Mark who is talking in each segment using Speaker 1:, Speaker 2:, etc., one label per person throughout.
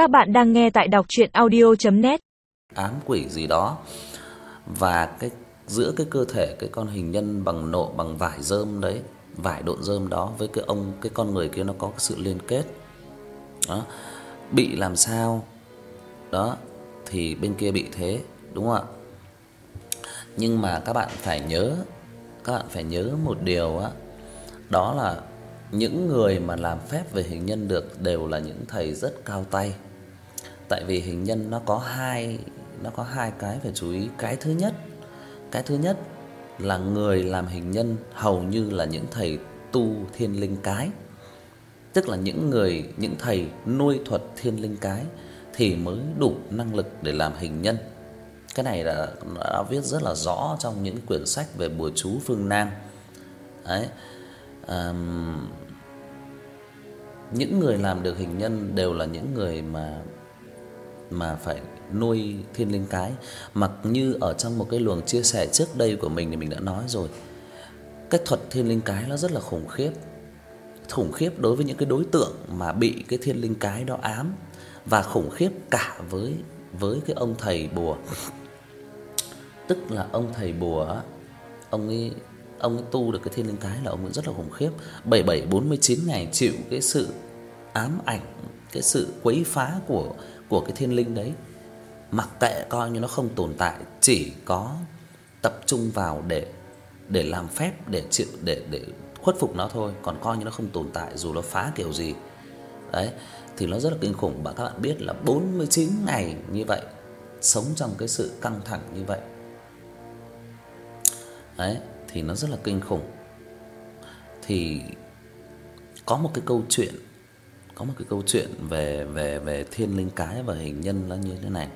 Speaker 1: Các bạn đang nghe tại đọc audio net
Speaker 2: ám quỷ gì đó và cái giữa cái cơ thể cái con hình nhân bằng nộ bằng vải rơm đấy, vải độn rơm đó với cái ông cái con người kia nó có cái sự liên kết. Đó. Bị làm sao? Đó thì bên kia bị thế, đúng không ạ? Nhưng mà các bạn phải nhớ, các bạn phải nhớ một điều á, đó là những người mà làm phép về hình nhân được đều là những thầy rất cao tay. Tại vì hình nhân nó có hai nó có hai cái phải chú ý. Cái thứ nhất, cái thứ nhất là người làm hình nhân hầu như là những thầy tu thiên linh cái. Tức là những người những thầy nuôi thuật thiên linh cái thì mới đủ năng lực để làm hình nhân. Cái này là đã viết rất là rõ trong những quyển sách về bùa chú phương Nam. Đấy. Ờm những người làm được hình nhân đều là những người mà mà phải nuôi thiên linh cái, mặc như ở trong một cái luồng chia sẻ trước đây của mình thì mình đã nói rồi. Cái thuật thiên linh cái nó rất là khủng khiếp. Khủng khiếp đối với những cái đối tượng mà bị cái thiên linh cái đó ám và khủng khiếp cả với với cái ông thầy bùa. Tức là ông thầy bùa ông ấy ông ấy tu được cái thiên linh cái là ông ấy rất là khủng khiếp. 77 49 ngày chịu cái sự ám ảnh, cái sự quấy phá của của cái thiên linh đấy. Mặc kệ coi như nó không tồn tại, chỉ có tập trung vào để để làm phép để chịu để để khuất phục nó thôi, còn coi như nó không tồn tại dù nó phá kiểu gì. Đấy, thì nó rất là kinh khủng và các bạn biết là 49 ngày như vậy, sống trong cái sự căng thẳng như vậy. Đấy, thì nó rất là kinh khủng. Thì có một cái câu chuyện có một cái câu chuyện về về về thiên linh cái và hình nhân nó như thế này.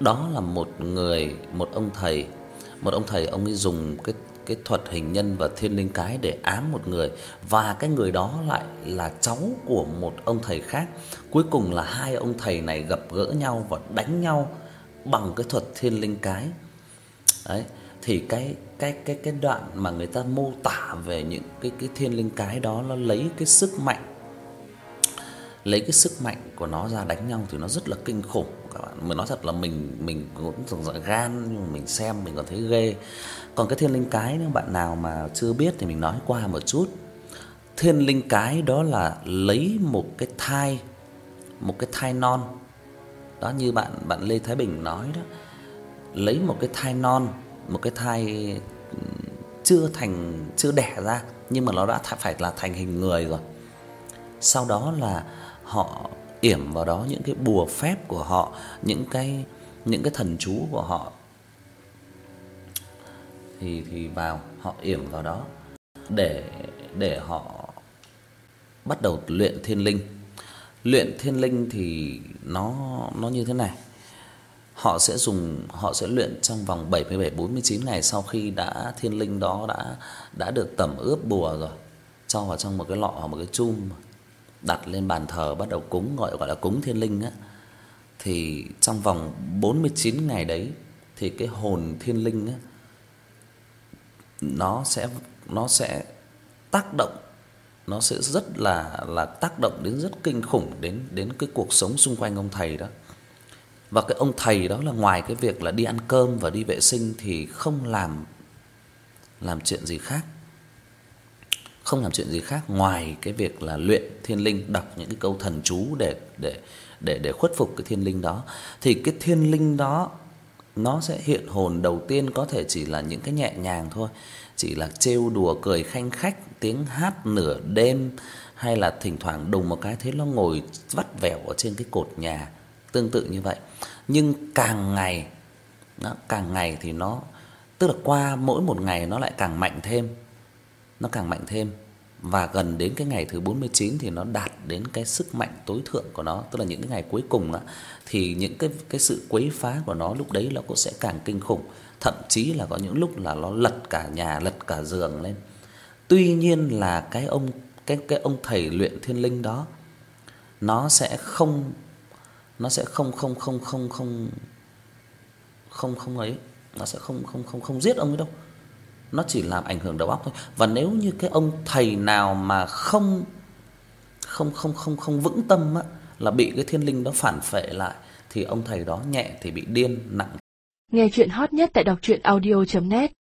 Speaker 2: Đó là một người, một ông thầy, một ông thầy ông ấy dùng cái cái thuật hình nhân và thiên linh cái để ám một người và cái người đó lại là cháu của một ông thầy khác. Cuối cùng là hai ông thầy này gặp gỡ nhau và đánh nhau bằng cái thuật thiên linh cái. Đấy, thì cái cái cái cái đoạn mà người ta mô tả về những cái cái thiên linh cái đó nó lấy cái sức mạnh lấy cái sức mạnh của nó ra đánh nhau thì nó rất là kinh khủng các bạn. Mình nói thật là mình mình cũng thường giận gan nhưng mà mình xem mình còn thấy ghê. Còn cái thiên linh cái nếu bạn nào mà chưa biết thì mình nói qua một chút. Thiên linh cái đó là lấy một cái thai một cái thai non. Đó như bạn bạn Lê Thái Bình nói đó. Lấy một cái thai non, một cái thai chưa thành chưa đẻ ra nhưng mà nó đã phải là thành hình người rồi. Sau đó là họ yểm vào đó những cái bùa phép của họ, những cái những cái thần chú của họ. Thì thì vào họ yểm vào đó để để họ bắt đầu luyện thiên linh. Luyện thiên linh thì nó nó như thế này. Họ sẽ dùng họ sẽ luyện trong vòng 77 49 ngày sau khi đã thiên linh đó đã đã được tẩm ướp bùa rồi, cho vào trong một cái lọ hoặc một cái chum đặt lên bàn thờ, bắt đầu cúng, gọi gọi là cúng thiên linh á thì trong vòng 49 ngày đấy thì cái hồn thiên linh á, nó sẽ nó sẽ tác động, nó sẽ rất là là tác động đến rất kinh khủng đến đến cái cuộc sống xung quanh ông thầy đó. Và cái ông thầy đó là ngoài cái việc là đi ăn cơm và đi vệ sinh thì không làm làm chuyện gì khác không làm chuyện gì khác ngoài cái việc là luyện thiên linh, đọc những cái câu thần chú để để để để khuất phục cái thiên linh đó. Thì cái thiên linh đó nó sẽ hiện hồn đầu tiên có thể chỉ là những cái nhẹ nhàng thôi, chỉ là trêu đùa cười khanh khách, tiếng hát nửa đêm hay là thỉnh thoảng đùng một cái thế nó ngồi vắt vẻo ở trên cái cột nhà, tương tự như vậy. Nhưng càng ngày nó càng ngày thì nó tức là qua mỗi một ngày nó lại càng mạnh thêm nó càng mạnh thêm và gần đến cái ngày thứ 49 thì nó đạt đến cái sức mạnh tối thượng của nó, tức là những cái ngày cuối cùng á thì những cái cái sự quấy phá của nó lúc đấy nó cũng sẽ càng kinh khủng, thậm chí là có những lúc là nó lật cả nhà, lật cả giường lên. Tuy nhiên là cái ông cái cái ông thầy luyện thiên linh đó nó sẽ không nó sẽ không không không không không không không ấy, nó sẽ không không không không giết ông ấy đâu nó chỉ làm ảnh hưởng đầu óc thôi. Và nếu như cái ông thầy nào mà không không không không không vững tâm á là bị cái thiên linh đó phản phệ lại thì ông thầy đó nhẹ thì bị điên, nặng
Speaker 1: Nghe chuyện hot nhất tại đọc truyện audio net